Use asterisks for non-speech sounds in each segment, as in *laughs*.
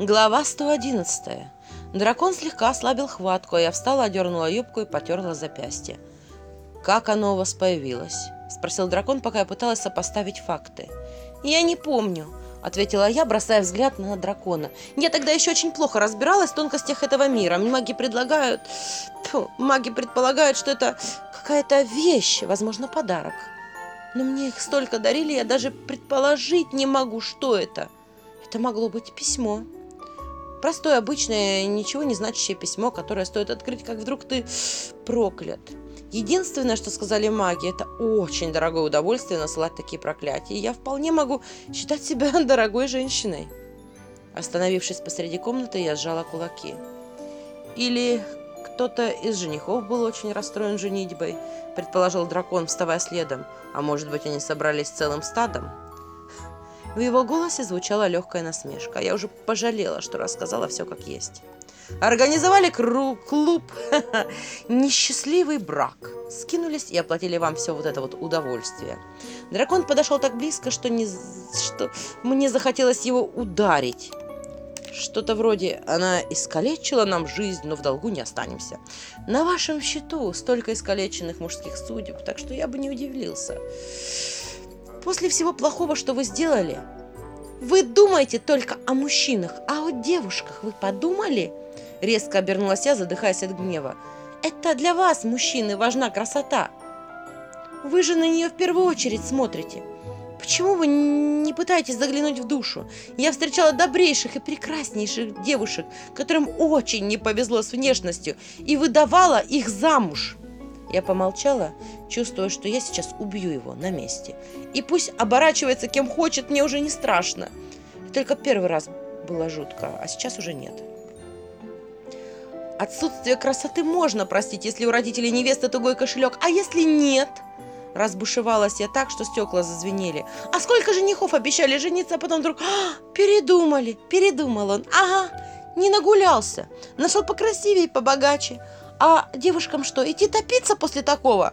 Глава 111. Дракон слегка ослабил хватку, а я встала, одернула юбку и потерла запястье. «Как оно у вас появилось?» – спросил дракон, пока я пыталась сопоставить факты. «Я не помню», – ответила я, бросая взгляд на дракона. «Я тогда еще очень плохо разбиралась в тонкостях этого мира. Маги предлагают... Фу, маги предполагают, что это какая-то вещь, возможно, подарок. Но мне их столько дарили, я даже предположить не могу, что это. Это могло быть письмо». Простое, обычное, ничего не значащее письмо, которое стоит открыть, как вдруг ты проклят. Единственное, что сказали маги, это очень дорогое удовольствие насылать такие проклятия. Я вполне могу считать себя *laughs* дорогой женщиной. Остановившись посреди комнаты, я сжала кулаки. Или кто-то из женихов был очень расстроен женитьбой, предположил дракон, вставая следом. А может быть, они собрались целым стадом? В его голосе звучала легкая насмешка. Я уже пожалела, что рассказала все как есть. Организовали клуб *laughs* «Несчастливый брак». Скинулись и оплатили вам все вот это вот удовольствие. Дракон подошел так близко, что, не, что мне захотелось его ударить. Что-то вроде «она искалечила нам жизнь, но в долгу не останемся». На вашем счету столько искалеченных мужских судеб, так что я бы не удивился. После всего плохого, что вы сделали, вы думаете только о мужчинах, а о девушках вы подумали? Резко обернулась я, задыхаясь от гнева. Это для вас, мужчины, важна красота. Вы же на нее в первую очередь смотрите. Почему вы не пытаетесь заглянуть в душу? Я встречала добрейших и прекраснейших девушек, которым очень не повезло с внешностью, и выдавала их замуж. Я помолчала, чувствуя, что я сейчас убью его на месте. И пусть оборачивается кем хочет, мне уже не страшно. Только первый раз было жутко, а сейчас уже нет. Отсутствие красоты можно простить, если у родителей невесты тугой кошелек, а если нет? Разбушевалась я так, что стекла зазвенели. А сколько женихов обещали жениться, а потом вдруг а, передумали, передумал он. Ага, не нагулялся, нашел покрасивее побогаче. А девушкам что, идти топиться после такого?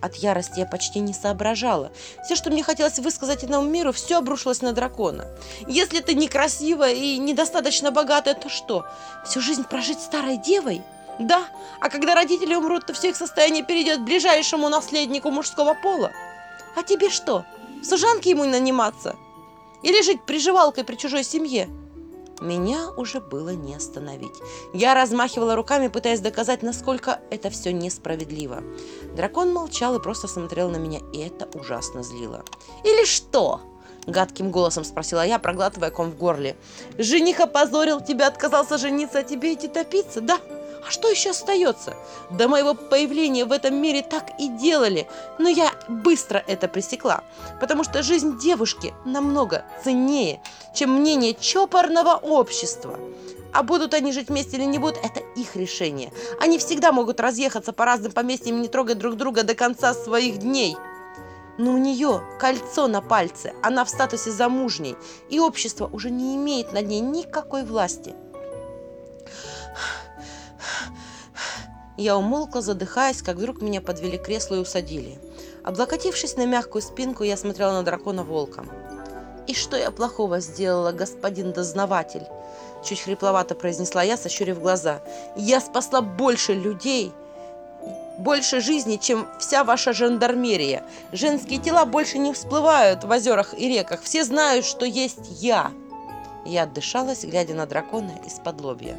От ярости я почти не соображала. Все, что мне хотелось высказать этому миру, все обрушилось на дракона. Если ты некрасивая и недостаточно богатая, то что? Всю жизнь прожить старой девой? Да, а когда родители умрут, то все их состояние перейдет к ближайшему наследнику мужского пола. А тебе что, в служанке ему наниматься? Или жить приживалкой при чужой семье? Меня уже было не остановить. Я размахивала руками, пытаясь доказать, насколько это все несправедливо. Дракон молчал и просто смотрел на меня, и это ужасно злило. «Или что?» — гадким голосом спросила я, проглатывая ком в горле. «Жених опозорил тебя, отказался жениться, а тебе идти топиться, да?» А что еще остается? До моего появления в этом мире так и делали, но я быстро это пресекла, потому что жизнь девушки намного ценнее, чем мнение чопорного общества. А будут они жить вместе или не будут, это их решение. Они всегда могут разъехаться по разным поместьям и не трогать друг друга до конца своих дней. Но у нее кольцо на пальце, она в статусе замужней, и общество уже не имеет над ней никакой власти. Я умолкла, задыхаясь, как вдруг меня подвели к креслу и усадили. Облокотившись на мягкую спинку, я смотрела на дракона волком. «И что я плохого сделала, господин дознаватель?» Чуть хрипловато произнесла я, сощурив глаза. «Я спасла больше людей, больше жизни, чем вся ваша жандармерия. Женские тела больше не всплывают в озерах и реках. Все знают, что есть я». Я отдышалась, глядя на дракона из-под лобья.